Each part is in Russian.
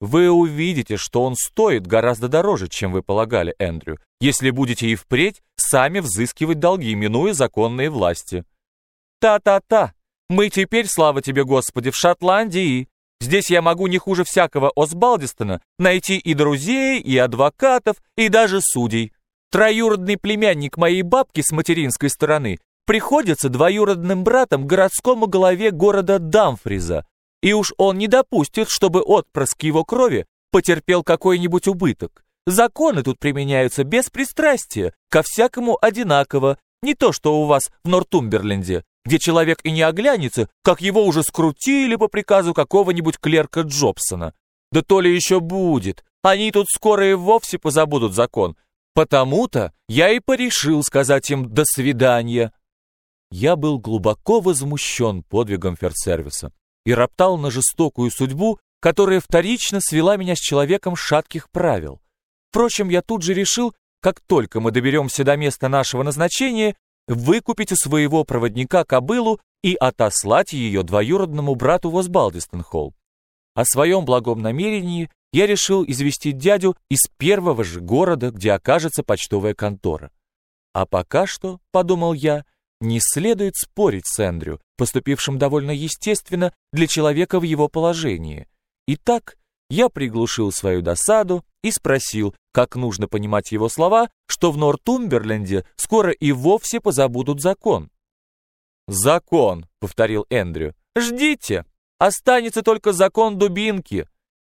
Вы увидите, что он стоит гораздо дороже, чем вы полагали, Эндрю, если будете и впредь сами взыскивать долги, минуя законные власти. Та-та-та! Мы теперь, слава тебе, Господи, в Шотландии. Здесь я могу не хуже всякого Осбалдистона найти и друзей, и адвокатов, и даже судей. Троюродный племянник моей бабки с материнской стороны приходится двоюродным братом городскому голове города Дамфриза, и уж он не допустит, чтобы отпрыск его крови потерпел какой-нибудь убыток. Законы тут применяются без пристрастия, ко всякому одинаково, не то что у вас в Нортумберленде, где человек и не оглянется, как его уже скрутили по приказу какого-нибудь клерка Джобсона. Да то ли еще будет, они тут скоро и вовсе позабудут закон. Потому-то я и порешил сказать им «до свидания». Я был глубоко возмущен подвигом ферсервиса и роптал на жестокую судьбу, которая вторично свела меня с человеком шатких правил. Впрочем, я тут же решил, как только мы доберемся до места нашего назначения, выкупить у своего проводника кобылу и отослать ее двоюродному брату в Осбалдистон-Холл. О своем благом намерении я решил известить дядю из первого же города, где окажется почтовая контора. А пока что, подумал я, не следует спорить с Эндрю, поступившим довольно естественно для человека в его положении. Итак, я приглушил свою досаду и спросил, как нужно понимать его слова, что в Нортумберленде скоро и вовсе позабудут закон. «Закон», — повторил Эндрю, — «ждите, останется только закон дубинки.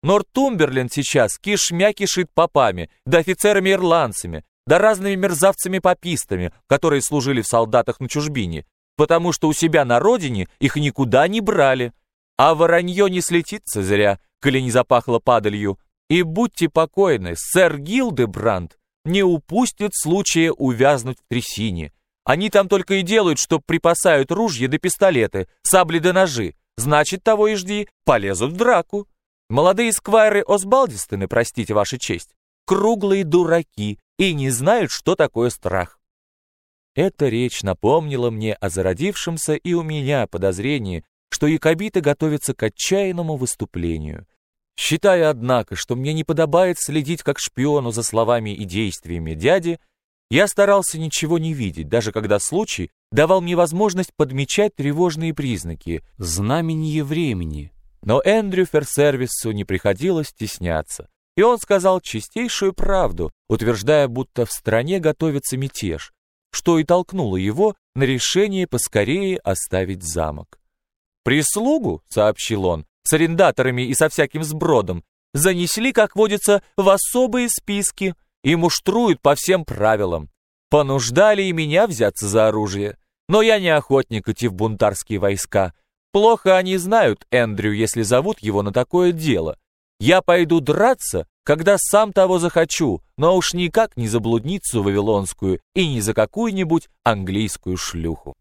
Нортумберленд сейчас кишмя кишит попами, да офицерами-ирландцами, да разными мерзавцами-попистами, которые служили в солдатах на чужбине, потому что у себя на родине их никуда не брали. А воронье не слетится зря, коли не запахло падалью. И будьте покойны, сэр Гилдебранд не упустит случая увязнуть в трясине. Они там только и делают, что припасают ружья да пистолеты, сабли да ножи. Значит, того и жди, полезут в драку. Молодые сквайры Осбалдистоны, простите ваша честь, круглые дураки, и не знают, что такое страх. Эта речь напомнила мне о зародившемся и у меня подозрении, что якобиты готовятся к отчаянному выступлению. Считая, однако, что мне не подобает следить как шпиону за словами и действиями дяди, я старался ничего не видеть, даже когда случай давал мне возможность подмечать тревожные признаки, знамение времени. Но Эндрю Ферсервису не приходилось стесняться. И он сказал чистейшую правду, утверждая, будто в стране готовится мятеж, что и толкнуло его на решение поскорее оставить замок. «Прислугу», — сообщил он, — «с арендаторами и со всяким сбродом, занесли, как водится, в особые списки и муштруют по всем правилам. Понуждали и меня взяться за оружие, но я не охотник идти в бунтарские войска. Плохо они знают Эндрю, если зовут его на такое дело. Я пойду драться, когда сам того захочу, но уж никак не за блудницу вавилонскую и не за какую-нибудь английскую шлюху.